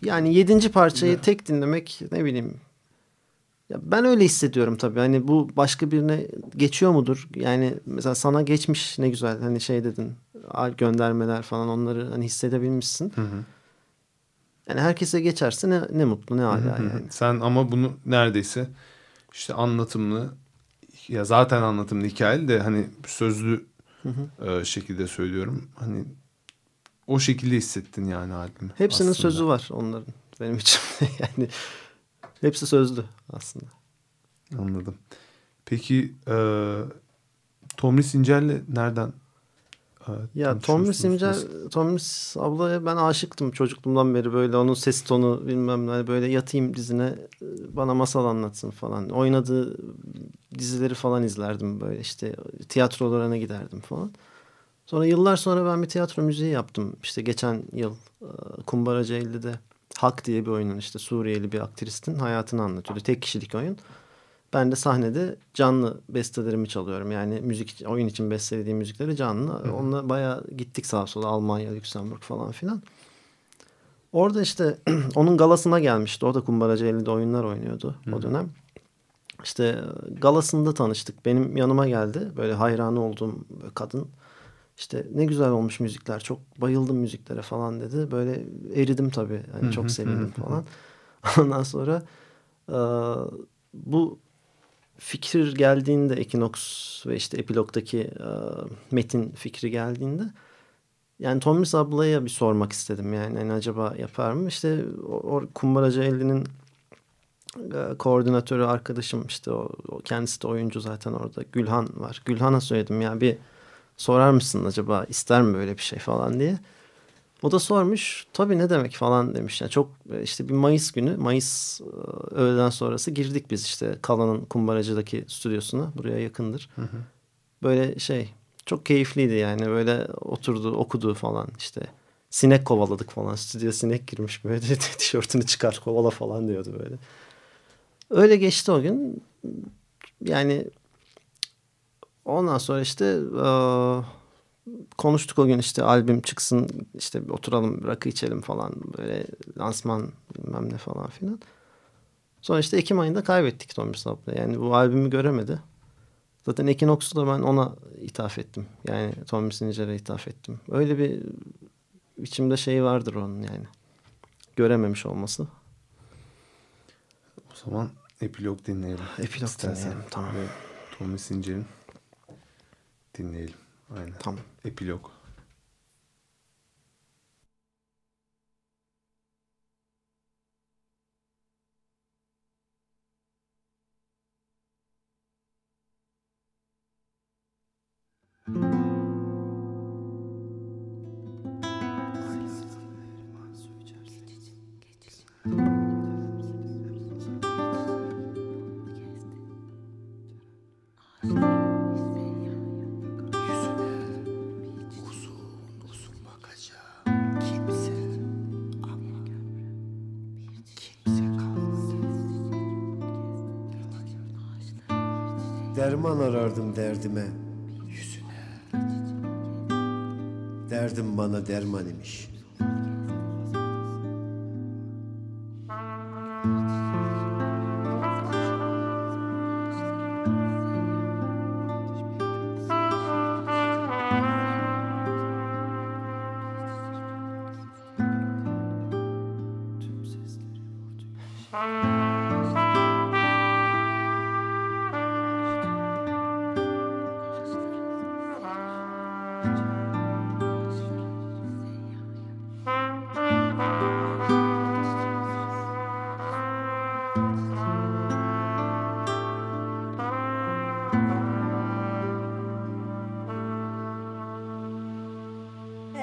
Yani yedinci parçayı Ya. tek dinlemek ne bileyim. Ya ben öyle hissediyorum tabii. Hani bu başka birine geçiyor mudur? Yani mesela sana geçmiş ne güzel. Hani şey dedin. Göndermeler falan onları hani hissedebilmişsin. Hı hı. Yani herkese geçerse ne, ne mutlu ne hala yani. Sen ama bunu neredeyse işte anlatımlı ya zaten anlatımlı hikayeli de hani sözlü Hı hı. e, şekilde söylüyorum. Hani o şekilde hissettin yani albümü. Hepsinin aslında. sözü var onların benim için. [laughs] yani hepsi sözlü aslında. Anladım. Peki e, Tomris İncel'le nereden Ya? İmcer, Nasıl? Tomris ablaya ben aşıktım çocukluğumdan beri böyle onun ses tonu bilmem ne böyle yatayım dizine e, bana masal anlatsın falan. Oynadığı dizileri falan izlerdim böyle işte tiyatrolarına giderdim falan. Sonra yıllar sonra ben bir tiyatro müziği yaptım. İşte geçen yıl e, Kumbaracı 50'de Hak diye bir oyunun işte Suriyeli bir aktristin hayatını anlatıyordu. Tek kişilik oyun. Ben de sahnede canlı bestelerimi çalıyorum. Yani müzik oyun için bestelediğim müzikleri canlı. Hı. Onunla bayağı gittik sağa sola Almanya, Lüksemburg falan filan. Orada işte [clears throat] onun galasına gelmişti. O da Kumbaracı 50'de oyunlar oynuyordu Hı. o dönem. İşte galasında tanıştık. Benim yanıma geldi. Böyle hayranı olduğum kadın. İşte ne güzel olmuş müzikler. Çok bayıldım müziklere falan dedi. Böyle eridim tabii. Yani çok sevindim falan. [laughs] Ondan sonra bu fikir geldiğinde Equinox ve işte Epilog'daki e, metin fikri geldiğinde yani Tomris ablaya bir sormak istedim. Yani hani acaba yapar mı? İşte o, o Kumbaracı 50'nin e, koordinatörü arkadaşım işte o, o kendisi de oyuncu zaten orada Gülhan var. Gülhan'a söyledim ya bir sorar mısın acaba ister mi böyle bir şey falan diye. O da sormuş tabii ne demek falan demiş. Yani çok e, işte bir Mayıs günü Mayıs e, öğleden sonrası girdik biz işte Kalan'ın Kumbaracı'daki stüdyosuna. Buraya yakındır. Hı hı. Böyle şey çok keyifliydi yani böyle oturdu okudu falan işte. Sinek kovaladık falan. Stüdyo sinek girmiş böyle [laughs] tişörtünü çıkar kovala falan diyordu böyle. Öyle geçti o gün. Yani ondan sonra işte e, konuştuk o gün işte albüm çıksın işte oturalım rakı içelim falan böyle lansman bilmem ne falan filan. Sonra işte Ekim ayında kaybettik Tommy Sap'la. Yani bu albümü göremedi. Zaten Equinox'u da ben ona ithaf ettim. Yani Tommy Singer'e ithaf ettim. Öyle bir içimde şey vardır onun yani. Görememiş olması. O zaman epilog dinleyelim. Epilog dinleyelim tamam. Tommy Singer'in dinleyelim. Aynen. Tamam. Epilog. Derdime yüzüne. Derdim bana derman imiş.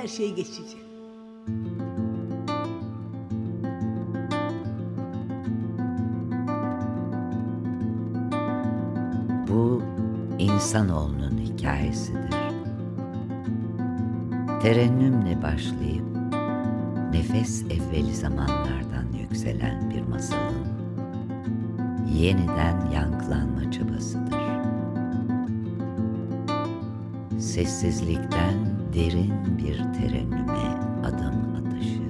Şey geçici. Bu insanoğlunun hikayesidir. Terennümle başlayıp nefes evveli zamanlardan yükselen bir masalın yeniden yankılanma çabasıdır. Sessizlikten derin bir terennüme adım atışı.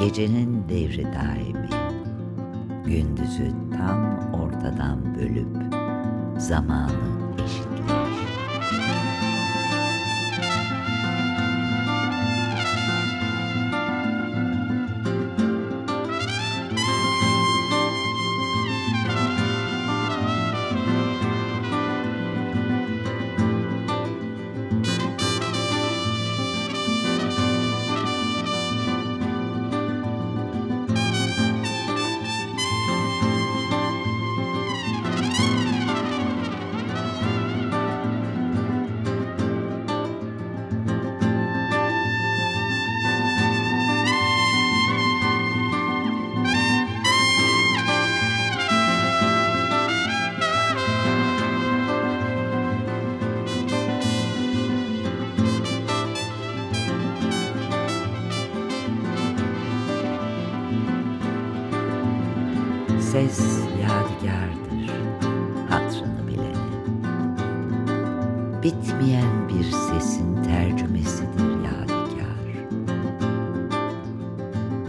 Gecenin devri daimi, gündüzü tam ortadan bölüp zamanı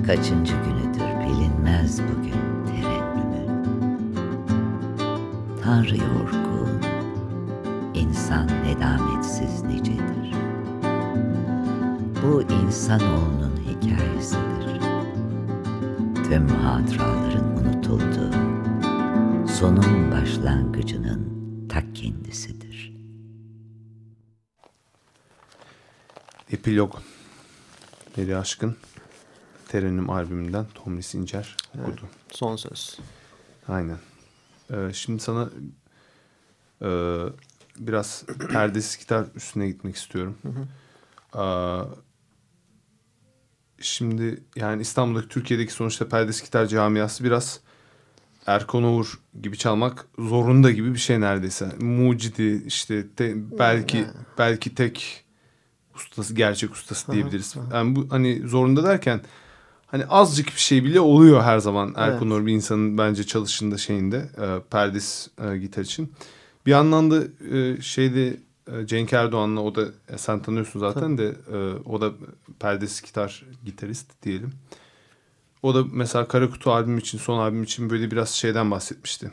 Kaçıncı günüdür bilinmez bugün terennümün. Tanrı yorgun, insan nedametsiz nicedir. Bu insanoğlunun hikayesidir. Tüm hatıraların unutulduğu, sonun başlangıcının ta kendisidir. Epilog. Deli Aşkın. Terennüm albümünden Tomris Sincer okudu. Son söz. Aynen. Ee, şimdi sana e, biraz perdesiz gitar üstüne gitmek istiyorum. Aa, şimdi yani İstanbul'daki Türkiye'deki sonuçta perdesiz gitar camiası biraz Erkan Oğur gibi çalmak zorunda gibi bir şey neredeyse. Mucidi işte te- belki belki tek ustası gerçek ustası diyebiliriz. Yani bu hani zorunda derken hani azıcık bir şey bile oluyor her zaman Erkan Oğur bir insanın bence çalışında şeyinde e, perdesiz e, gitar için. Bir yandan da e, şeyde e, Cenk Erdoğan'la o da e, sen tanıyorsun zaten de e, o da perdesiz gitar gitarist diyelim. O da mesela Kara Kutu albüm için son albüm için böyle biraz şeyden bahsetmişti.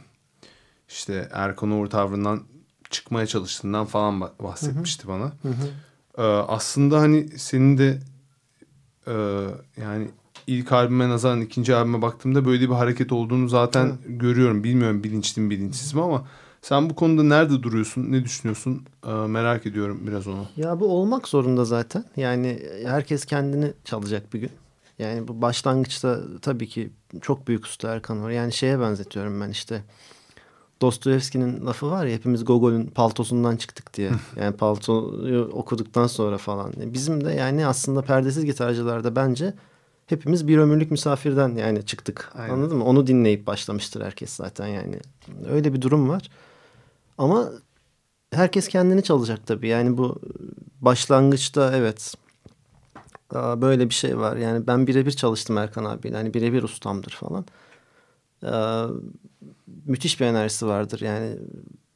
İşte Erkan Oğur tavrından çıkmaya çalıştığından falan bah- bahsetmişti bana. Ee, aslında hani senin de e, yani ilk albüme nazaran ikinci albüme baktığımda böyle bir hareket olduğunu zaten görüyorum. Bilmiyorum bilinçli mi bilinçsiz mi ama sen bu konuda nerede duruyorsun? Ne düşünüyorsun? Ee, merak ediyorum biraz onu. Ya bu olmak zorunda zaten. Yani herkes kendini çalacak bir gün. Yani bu başlangıçta tabii ki çok büyük usta Erkan var. Yani şeye benzetiyorum ben işte. Dostoyevski'nin lafı var ya hepimiz Gogol'ün paltosundan çıktık diye. [laughs] Yani paltoyu okuduktan sonra falan. Bizim de yani aslında perdesiz gitarcılarda bence hepimiz bir ömürlük misafirden yani çıktık. Aynen. Anladın mı? Onu dinleyip başlamıştır herkes zaten yani. Öyle bir durum var. Ama herkes kendini çalacak tabii. Yani bu başlangıçta evet aa, böyle bir şey var. Yani ben birebir çalıştım Erkan abiyle. Yani birebir ustamdır falan. Aa, müthiş bir enerjisi vardır. Yani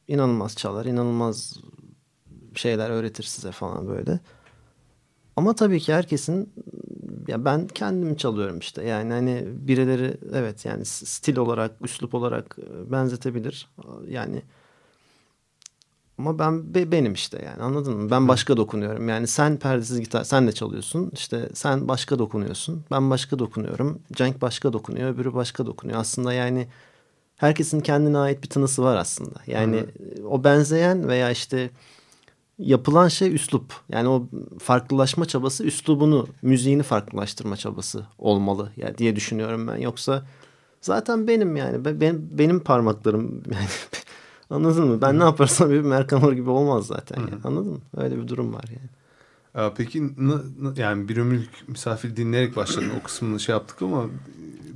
inanılmaz çalar, inanılmaz şeyler öğretir size falan böyle. Ama tabii ki herkesin ya ben kendim çalıyorum işte. Yani hani birileri evet yani stil olarak, üslup olarak e, benzetebilir. Yani ama ben be- benim işte yani anladın mı? Ben başka dokunuyorum. Yani sen perdesiz gitar sen de çalıyorsun. İşte sen başka dokunuyorsun. Ben başka dokunuyorum. Cenk başka dokunuyor. Öbürü başka dokunuyor. Aslında yani herkesin kendine ait bir tınısı var aslında. Yani o benzeyen veya işte yapılan şey üslup. Yani o farklılaşma çabası üslubunu, müziğini farklılaştırma çabası olmalı ya diye düşünüyorum ben. Yoksa zaten benim yani Be- ben, benim parmaklarım [laughs] yani anladın mı? Ben ne yaparsam bir Merkan Or gibi olmaz zaten yani. Anladın mı? Öyle bir durum var yani. Peki yani bir ömürlük misafir dinleyerek başladın. o kısmını şey yaptık ama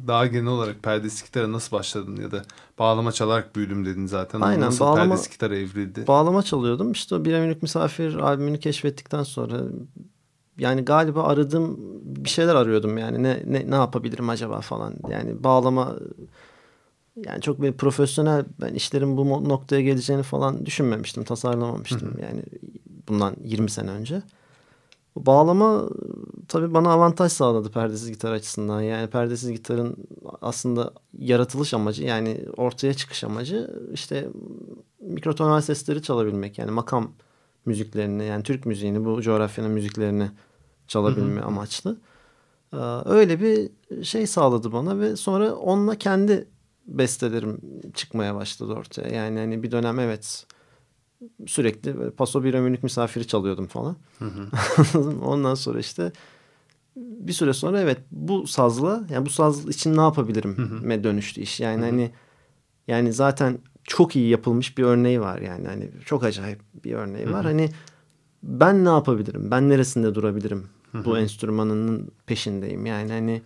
daha genel olarak perdesiz gitara nasıl başladın ya da bağlama çalarak büyüdüm dedin zaten. Ama Aynen, nasıl bağlama- perdesiz gitara evrildi? Bağlama çalıyordum. İşte Bir Eminlik Misafir albümünü keşfettikten sonra yani galiba aradığım bir şeyler arıyordum yani ne ne ne yapabilirim acaba falan. Yani bağlama yani çok bir profesyonel ben işlerin bu noktaya geleceğini falan düşünmemiştim, tasarlamamıştım yani bundan 20 sene önce. Bağlama tabii bana avantaj sağladı perdesiz gitar açısından. Yani perdesiz gitarın aslında yaratılış amacı yani ortaya çıkış amacı işte mikrotonal sesleri çalabilmek. Yani makam müziklerini yani Türk müziğini bu coğrafyanın müziklerini çalabilme amaçlı. Ee, Öyle bir şey sağladı bana ve sonra onunla kendi bestelerim çıkmaya başladı ortaya. Yani hani bir dönem evet sürekli böyle paso bir ömürlük misafiri çalıyordum falan. Anladın [laughs] mı? Ondan sonra işte bir süre sonra evet bu sazla yani bu saz için ne yapabilirim me dönüştü iş. Yani hani yani zaten çok iyi yapılmış bir örneği var yani hani çok acayip bir örneği var. Hani ben ne yapabilirim? Ben neresinde durabilirim? Bu enstrümanının peşindeyim. Yani hani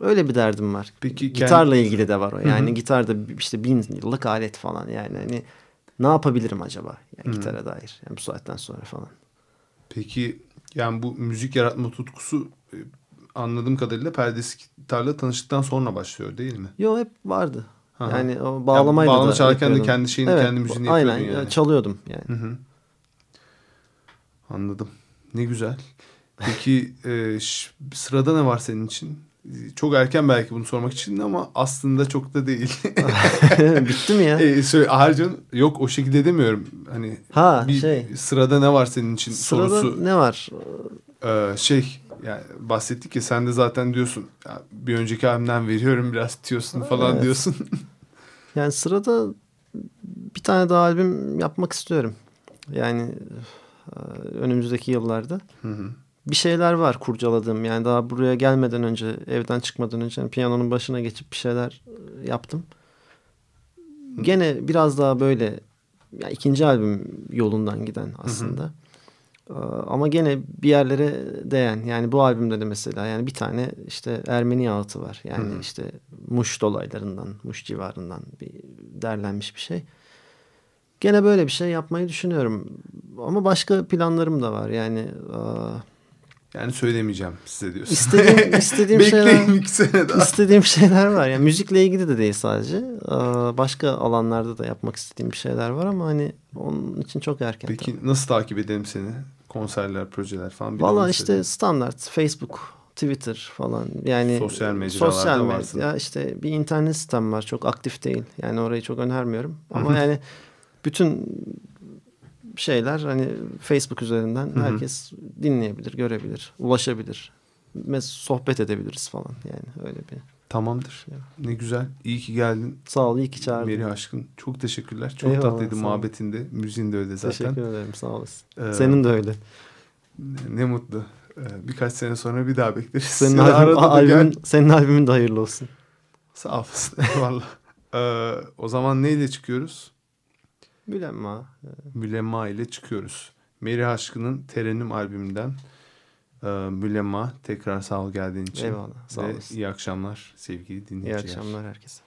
öyle bir derdim var. Peki Gitarla kendi- ilgili de var o. Yani gitar da işte bin yıllık alet falan yani hani ne yapabilirim acaba? Yani gitara dair. Yani bu saatten sonra falan. Peki yani bu müzik yaratma tutkusu e, anladığım kadarıyla perdesi gitarla tanıştıktan sonra başlıyor değil mi? Yo hep vardı. Aha. Yani o bağlamayla Yani bağlama da çalarken de yapıyordum. kendi şeyini, kendi müziğini aynen, yapıyordun yani. çalıyordum yani. Hı hı. Anladım. Ne güzel. Peki e, sırada ne var senin için? Çok erken belki bunu sormak için ama aslında çok da değil. [laughs] Bitti mi ya? e, söyle, Harcan yok o şekilde demiyorum. Hani Ha bir şey. sırada ne var senin için Sırada sorusu. ne var? Ee, şey yani bahsettik ya sen de zaten diyorsun ya, bir önceki albümden veriyorum biraz diyorsun falan Evet. diyorsun. Yani sırada bir tane daha albüm yapmak istiyorum. Yani e, önümüzdeki yıllarda. Hı hı. Bir şeyler var kurcaladığım. Yani daha buraya gelmeden önce, evden çıkmadan önce hani piyanonun başına geçip bir şeyler e, yaptım. Gene biraz daha böyle yani ikinci albüm yolundan giden aslında. Ee, Ama gene bir yerlere değen yani bu albümde de mesela yani bir tane işte Ermeni ağıtı var. Yani Hı. işte Muş dolaylarından, Muş civarından bir derlenmiş bir şey. Gene böyle bir şey yapmayı düşünüyorum. Ama başka planlarım da var. Yani aa, Yani söylemeyeceğim size diyorsun. istediğim [laughs] istediğim şeyler iki sene daha. istediğim şeyler var. Yani müzikle ilgili de değil sadece. Aa, Başka alanlarda da yapmak istediğim bir şeyler var ama hani onun için çok erken. Peki nasıl takip edelim seni? Konserler, projeler falan. Valla işte söyle. standart Facebook, Twitter falan yani Sosyal mecralarda sosyal varsın. medya işte bir internet sitem var çok aktif değil yani orayı çok önermiyorum ama yani bütün şeyler hani Facebook üzerinden hı. herkes dinleyebilir, görebilir, ulaşabilir. Mes sohbet edebiliriz falan yani öyle bir. Tamamdır. Ne güzel. İyi ki geldin. Sağ ol iyi ki çağırdın. Meri Aşkın. Çok teşekkürler. Çok Eyvallah, tatlıydı muhabbetinde. Müziğin de öyle zaten. Teşekkür ederim sağ olasın. Ee, Senin de öyle. Ne mutlu. Ee, Birkaç sene sonra bir daha bekleriz. Senin, Ya [laughs] albüm, da gel. albümün, senin albümün de hayırlı olsun. Sağ olasın. [laughs] Eyvallah. Ee, o zaman neyle çıkıyoruz? Mülemma. E, Mülemma ile çıkıyoruz. Meri Aşkı'nın Terenim albümünden e, Mülemma tekrar sağ ol geldiğin için. Eyvallah. Sağ Ve olasın. iyi akşamlar sevgili dinleyiciler. İyi akşamlar herkese.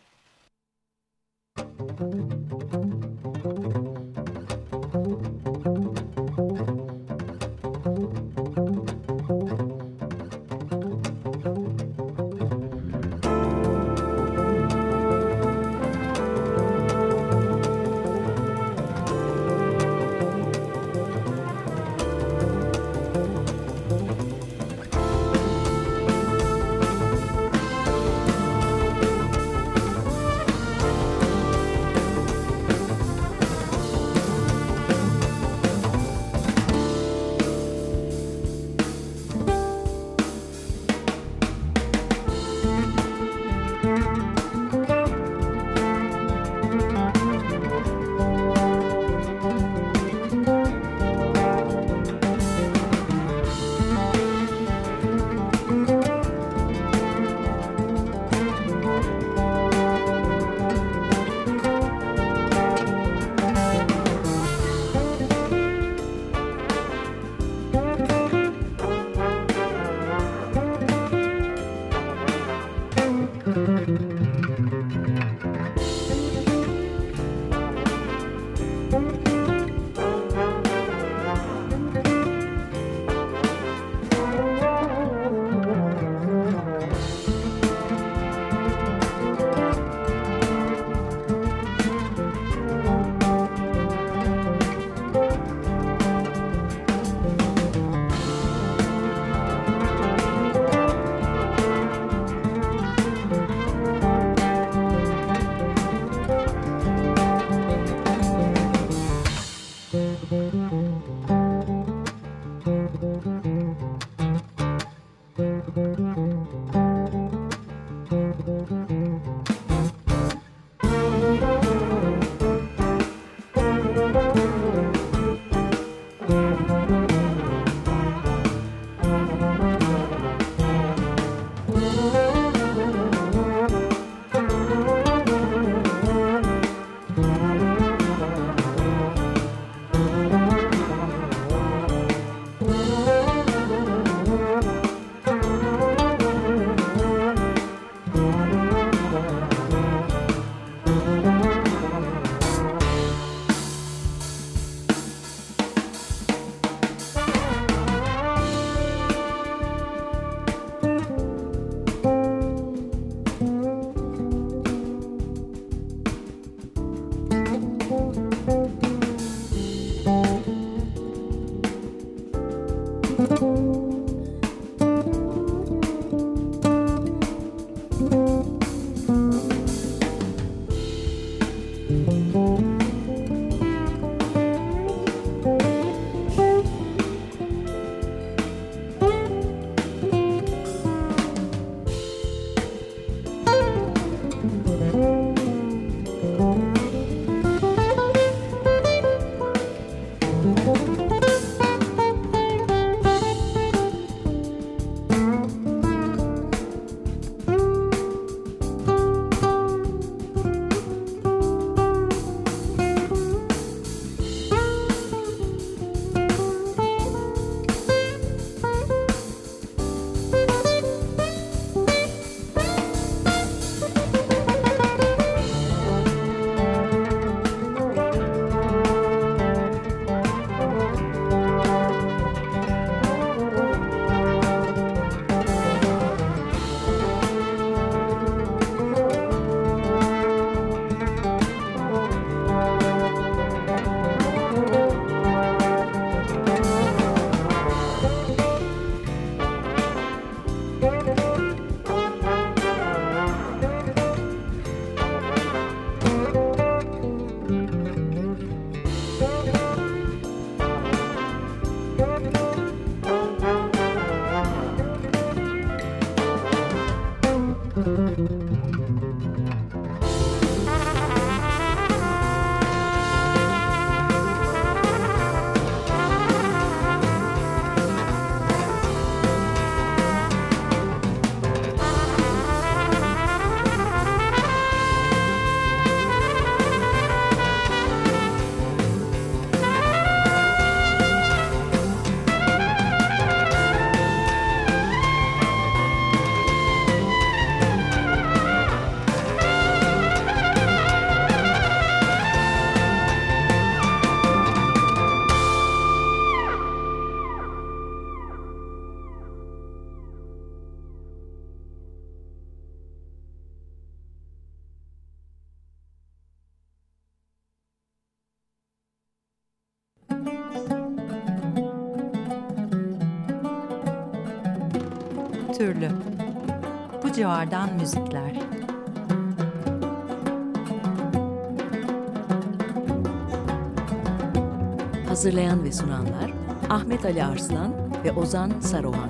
Bu civardan müzikler. Hazırlayan ve sunanlar Ahmet Ali Arslan ve Ozan Saruhan.